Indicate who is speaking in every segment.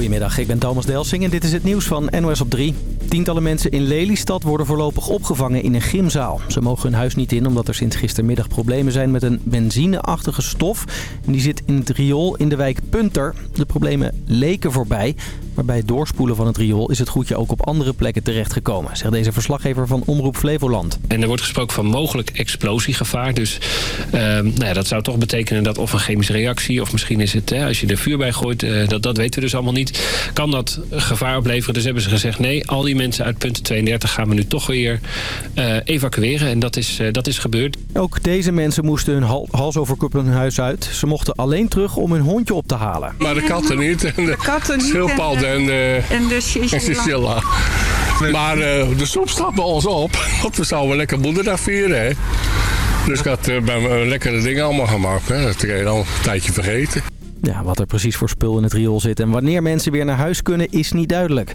Speaker 1: Goedemiddag, ik ben Thomas Delsing en dit is het nieuws van NOS op 3. Tientallen mensen in Lelystad worden voorlopig opgevangen in een gymzaal. Ze mogen hun huis niet in omdat er sinds gistermiddag problemen zijn met een benzineachtige stof. En die zit in het riool in de wijk Punter. De problemen leken voorbij, maar bij het doorspoelen van het riool is het goedje ook op andere plekken terechtgekomen, zegt deze verslaggever van Omroep Flevoland.
Speaker 2: En er wordt gesproken van mogelijk explosiegevaar. Dus uh, nou ja, dat zou toch betekenen dat of een chemische reactie... of misschien is het, hè, als je er vuur bij gooit, uh, dat, dat weten we dus allemaal niet... kan dat gevaar opleveren. Dus hebben ze gezegd, nee, al die mensen uit punt 32 gaan we nu toch weer uh, evacueren. En dat is, dat is gebeurd.
Speaker 1: Ook deze mensen moesten hun hal hals over kop hun huis uit. Ze mochten alleen terug om hun hondje op te halen.
Speaker 3: Maar de katten niet. En de,
Speaker 4: de katten niet.
Speaker 3: Schildpadden en, uh,
Speaker 4: en de
Speaker 3: chinchilla. Maar uh, de soep staat bij ons op. Want we zouden lekker moederdag vieren, hè. Dus ik had uh, bij me lekkere dingen allemaal gemaakt. Hè. Dat kun je al een tijdje vergeten.
Speaker 1: Ja, wat er precies voor spul in het riool zit en wanneer mensen weer naar huis kunnen is niet duidelijk.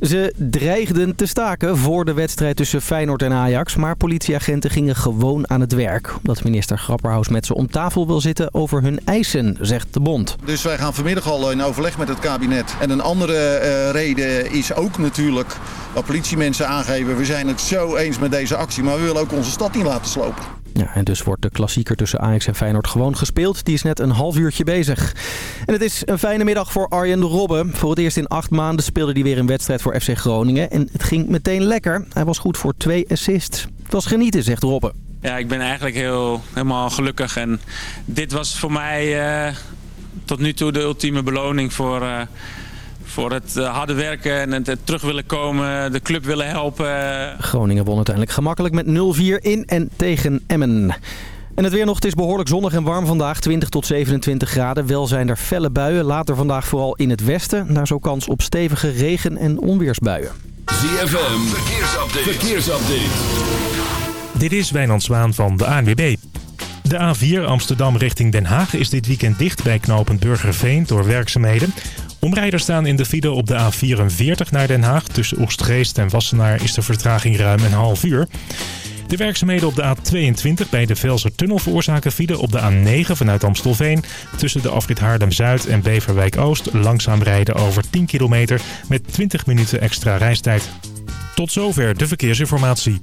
Speaker 1: Ze dreigden te staken voor de wedstrijd tussen Feyenoord en Ajax, maar politieagenten gingen gewoon aan het werk. Omdat minister Grapperhaus met ze om tafel wil zitten over hun eisen, zegt de bond.
Speaker 5: Dus wij gaan vanmiddag al in overleg met het kabinet. En een andere uh, reden is ook natuurlijk wat politiemensen aangeven. We zijn het zo eens met deze actie, maar we willen ook onze stad niet laten slopen.
Speaker 1: Ja, en dus wordt de klassieker tussen Ajax en Feyenoord gewoon gespeeld. Die is net een half uurtje bezig. En het is een fijne middag voor Arjen Robben. Voor het eerst in acht maanden speelde hij weer een wedstrijd voor FC Groningen. En het ging meteen lekker. Hij was goed voor twee assists. Het was genieten, zegt Robben.
Speaker 6: Ja, ik ben eigenlijk heel, helemaal gelukkig. En dit was voor mij uh, tot nu toe de ultieme beloning voor... Uh, voor het harde werken en het terug willen komen, de club willen helpen.
Speaker 1: Groningen won uiteindelijk gemakkelijk met 0-4 in en tegen Emmen. En het weer nog, het is behoorlijk zonnig en warm vandaag, 20 tot 27 graden. Wel zijn er felle buien, later vandaag vooral in het westen. Daar zo kans op stevige regen- en onweersbuien.
Speaker 7: ZFM, verkeersupdate. verkeersupdate.
Speaker 8: Dit is Wijnand Zwaan van de ANWB. De A4 Amsterdam richting Den Haag is dit weekend dicht bij knooppunt Burgerveen door werkzaamheden. Omrijders staan in de file op de A44 naar Den Haag. Tussen Oostgeest en Wassenaar is de vertraging ruim een half uur. De werkzaamheden op de A22 bij de Velsertunnel veroorzaken file op de A9 vanuit Amstelveen. Tussen de afrit Haarlem-Zuid en Beverwijk-Oost langzaam rijden over 10 kilometer met 20 minuten extra reistijd. Tot zover de verkeersinformatie.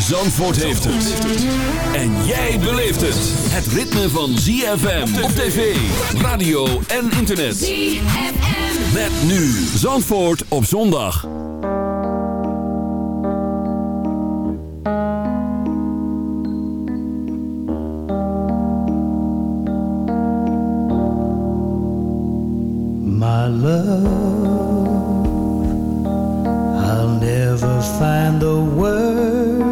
Speaker 7: Zandvoort heeft het. En jij beleeft het. Het ritme van ZFM op tv, radio en internet. ZFM. Met nu Zandvoort op zondag.
Speaker 9: My love, I'll never find the words,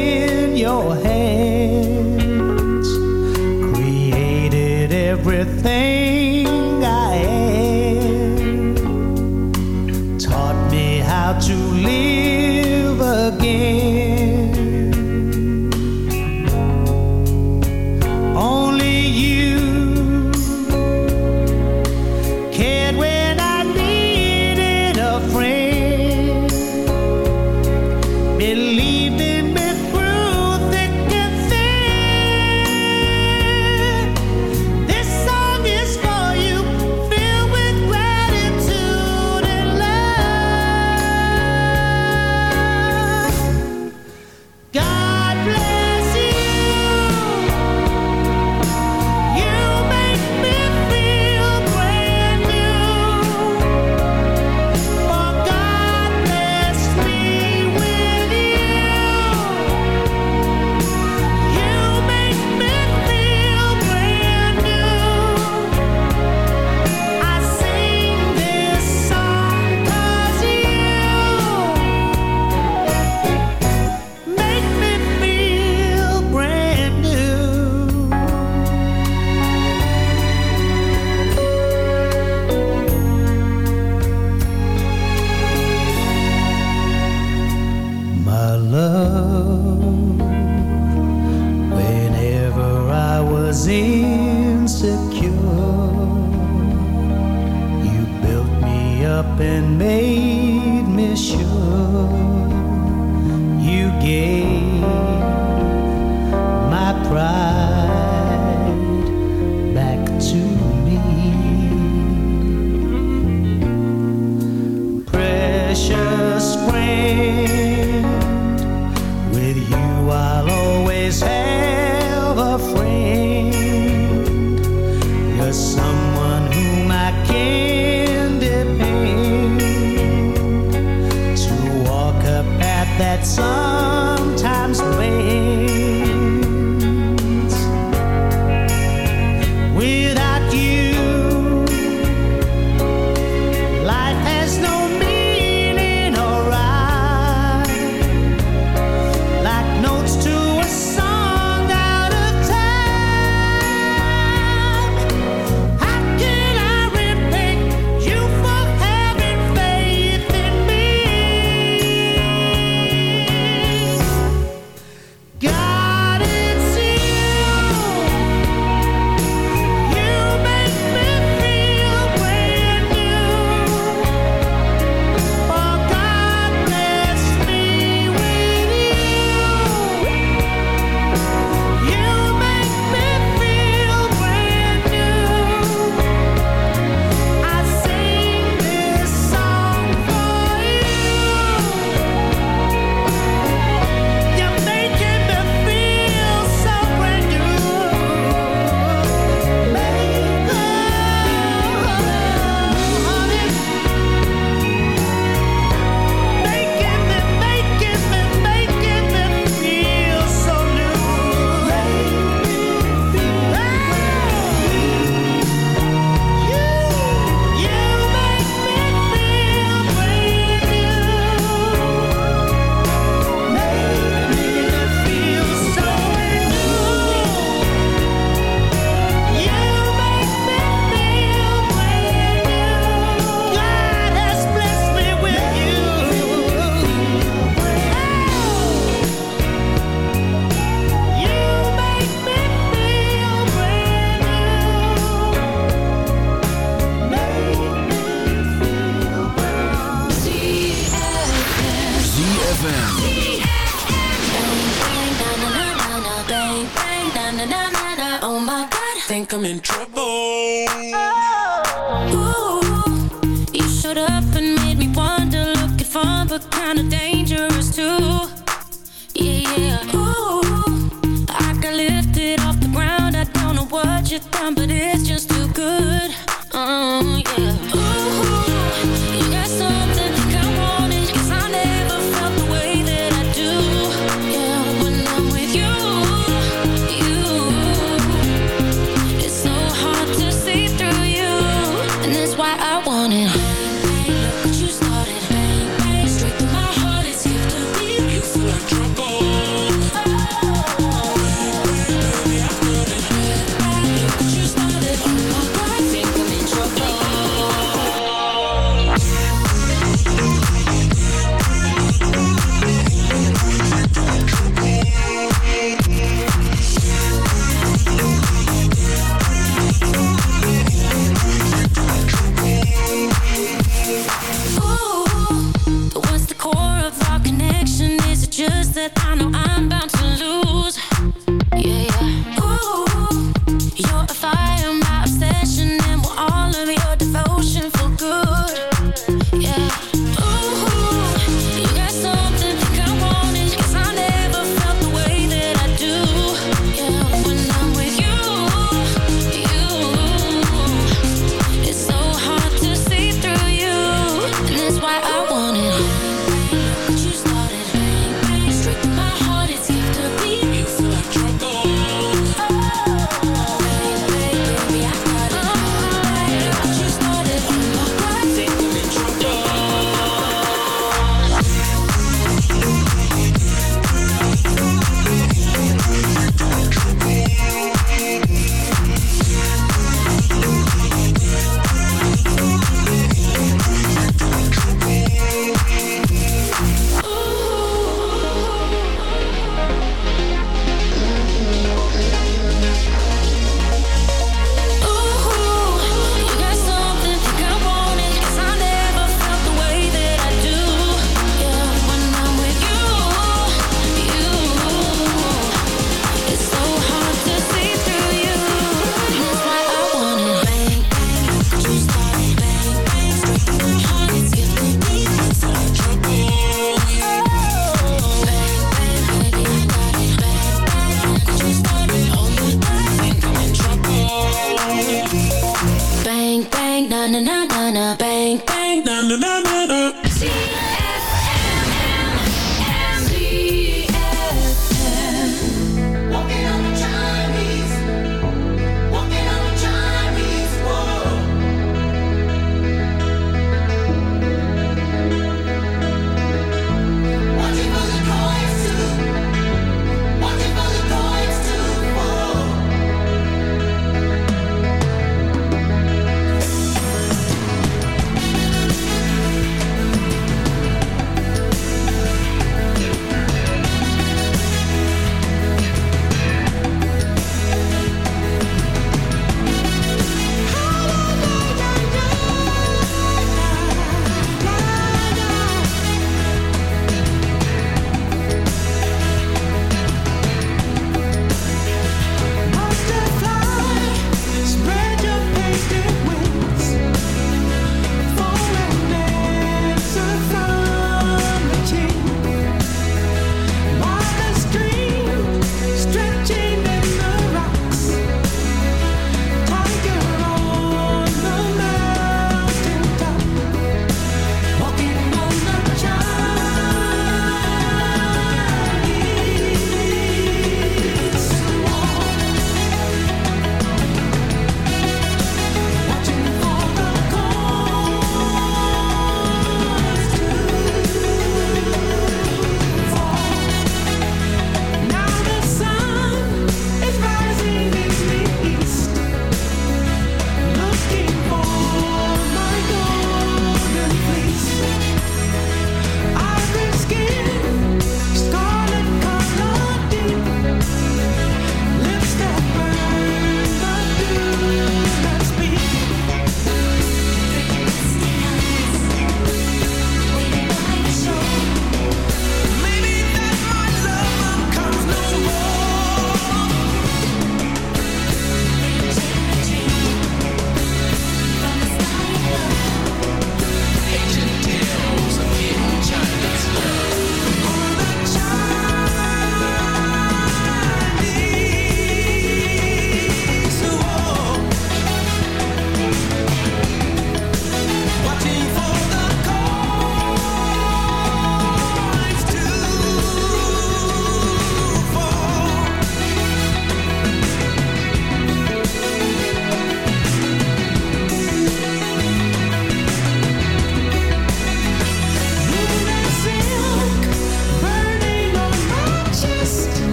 Speaker 4: bang bang na na na na na.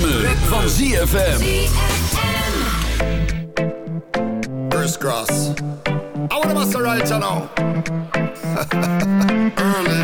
Speaker 7: ritme, ritme. van ZFM.
Speaker 10: Crisscross. I want
Speaker 11: a right now. Early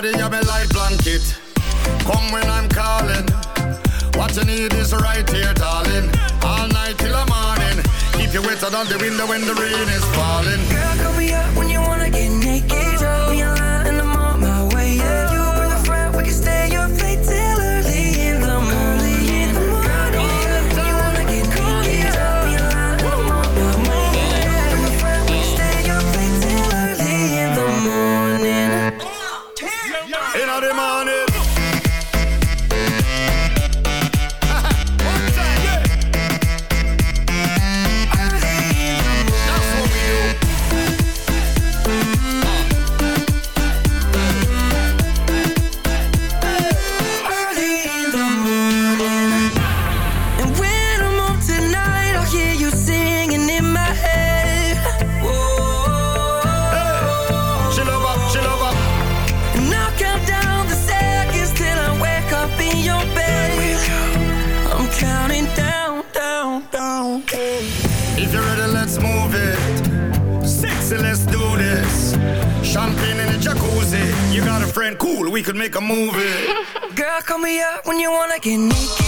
Speaker 10: body, you If you're ready, let's move it. Sexy, let's do this. Champagne in the jacuzzi. You got a friend, cool, we could make a movie.
Speaker 11: Girl, call me up when you wanna get naked.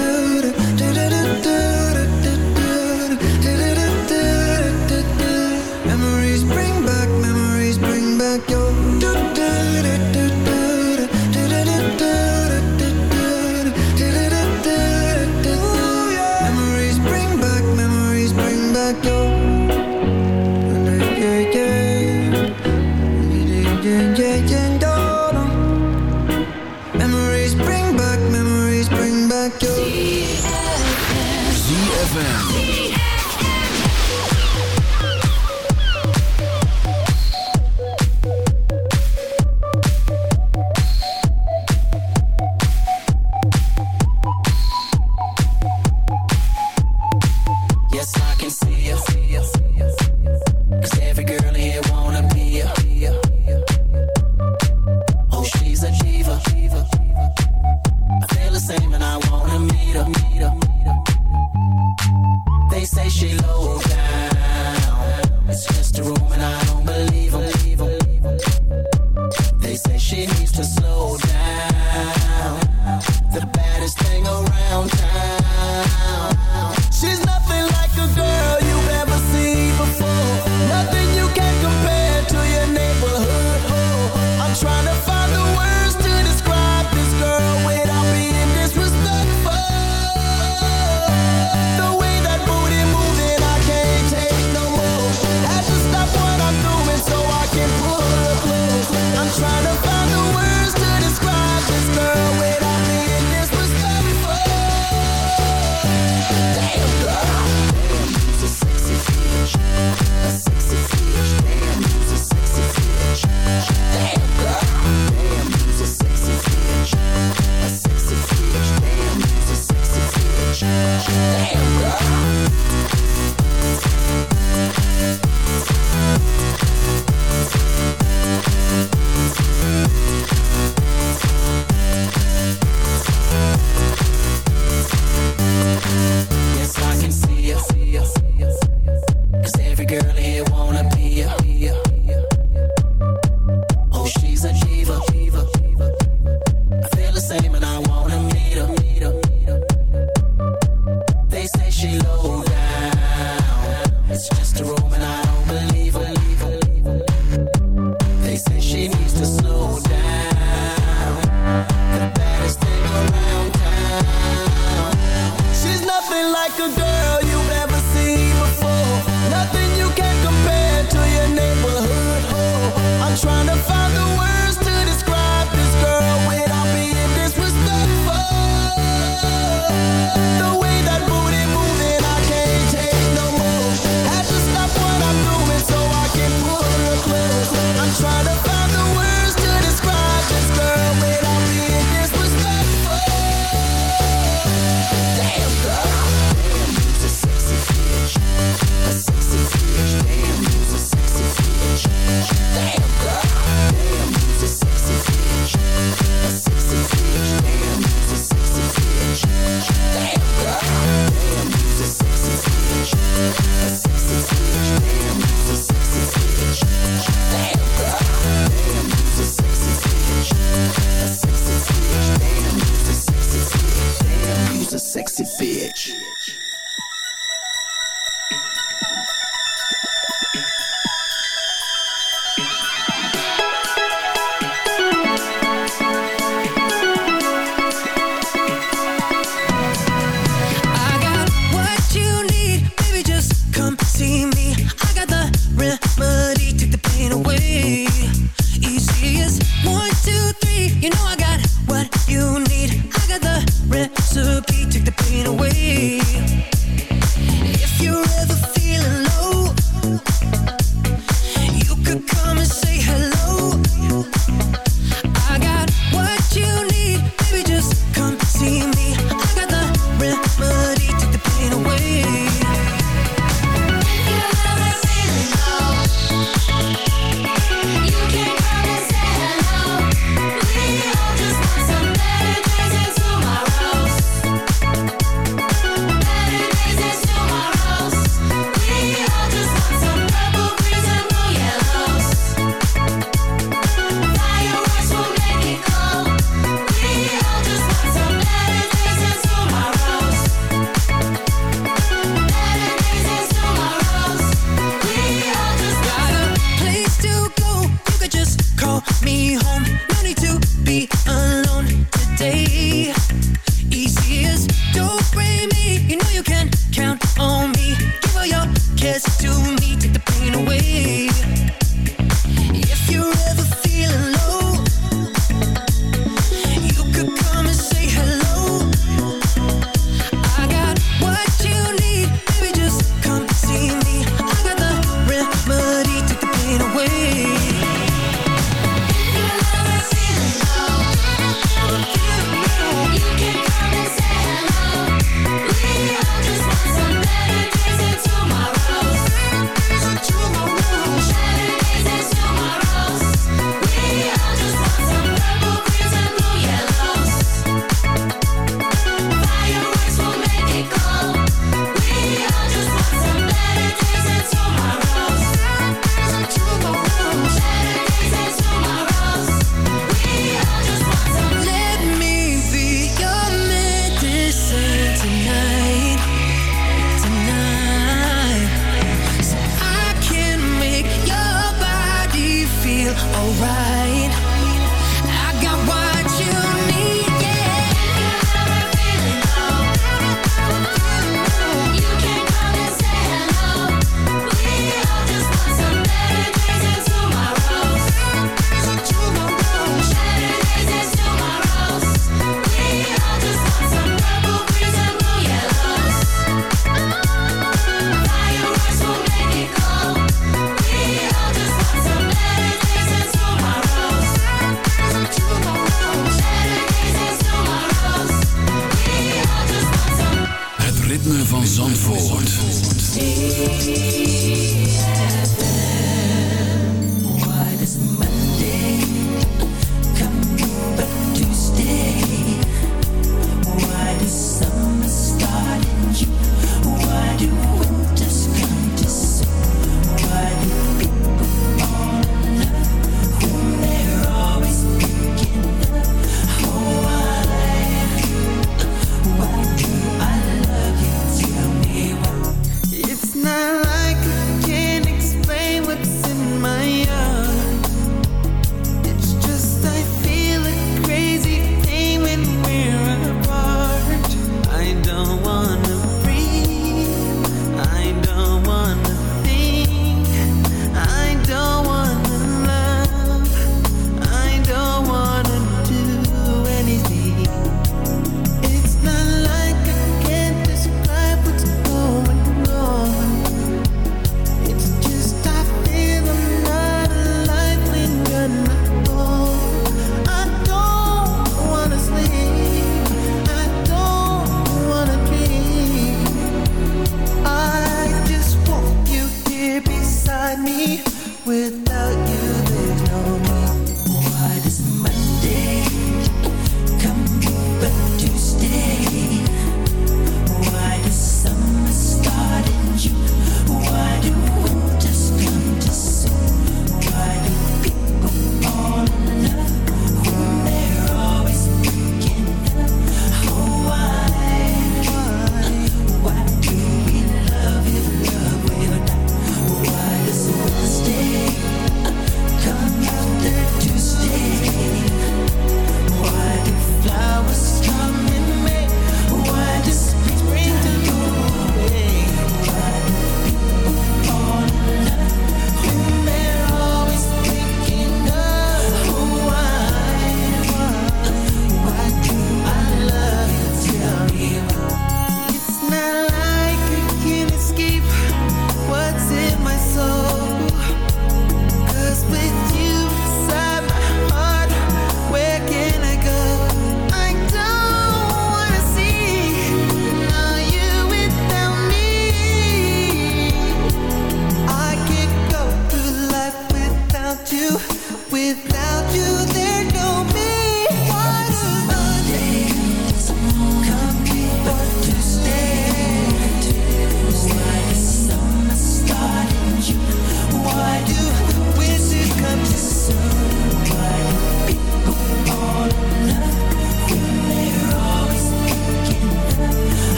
Speaker 12: you
Speaker 13: think? Yeah.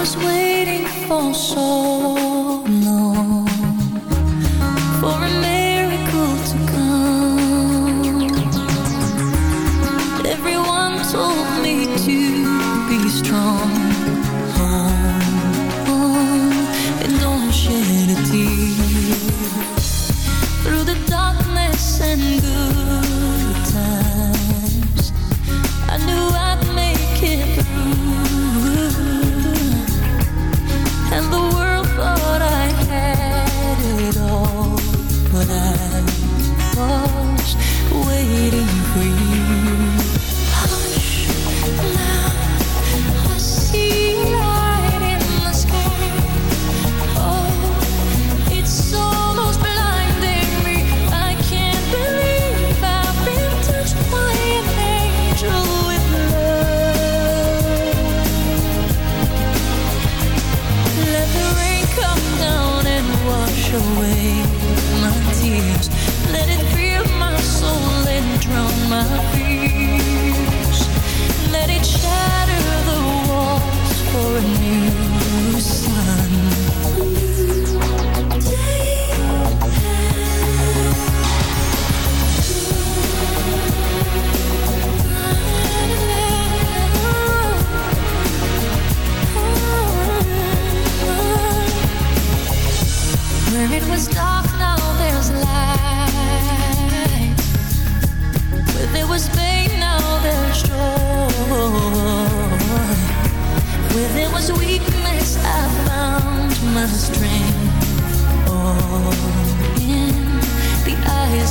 Speaker 4: was waiting for so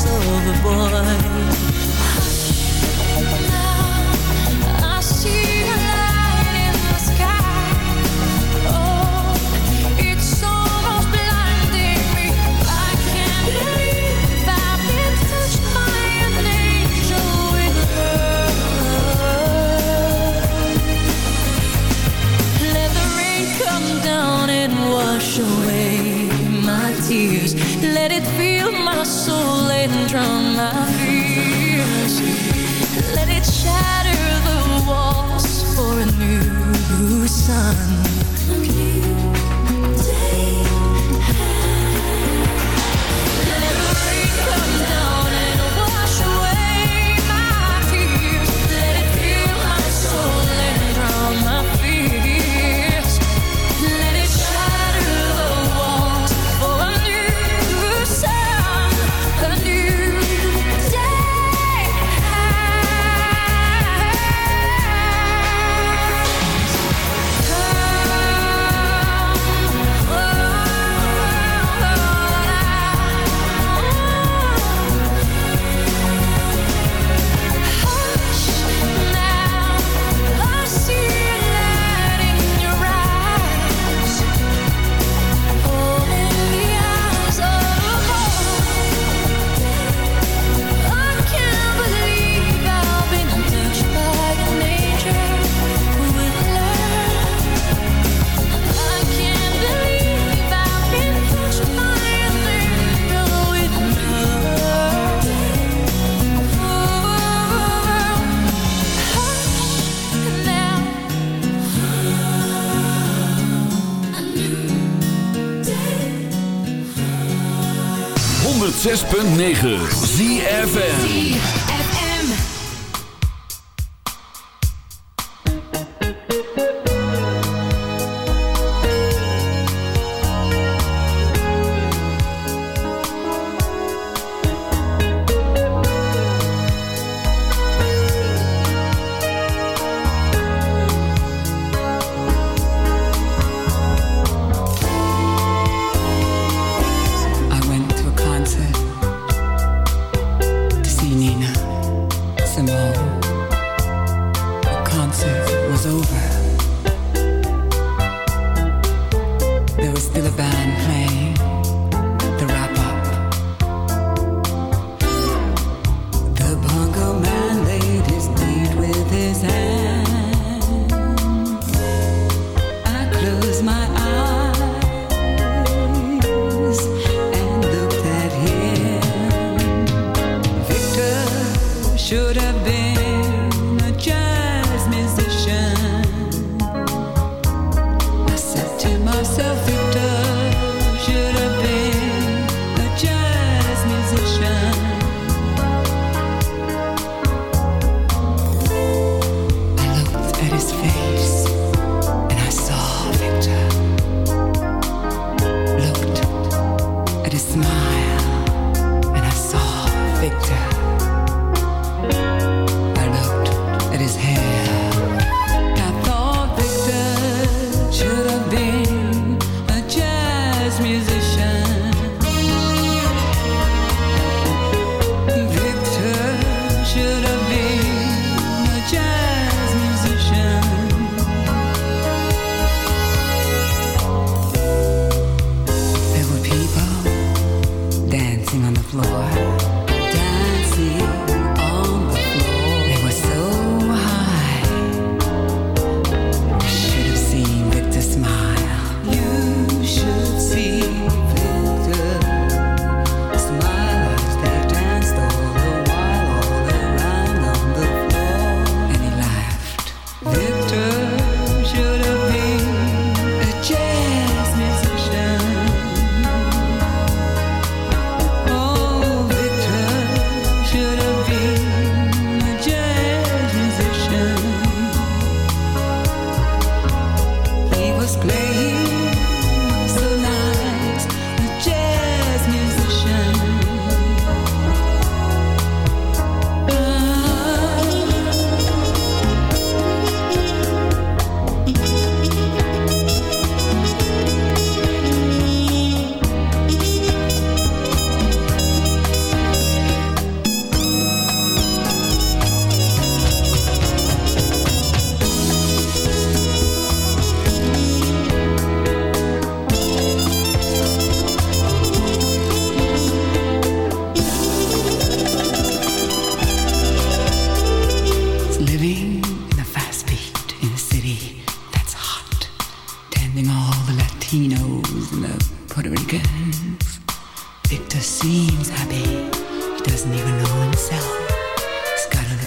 Speaker 4: of a boy.
Speaker 7: 106.9 ZFN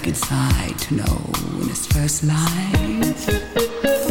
Speaker 14: Gotta inside to know in his first life.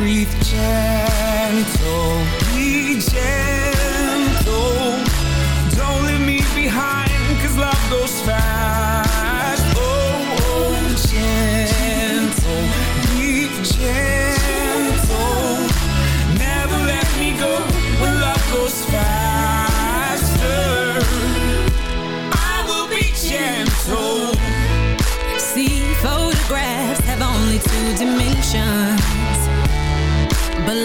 Speaker 15: Breathe gentle,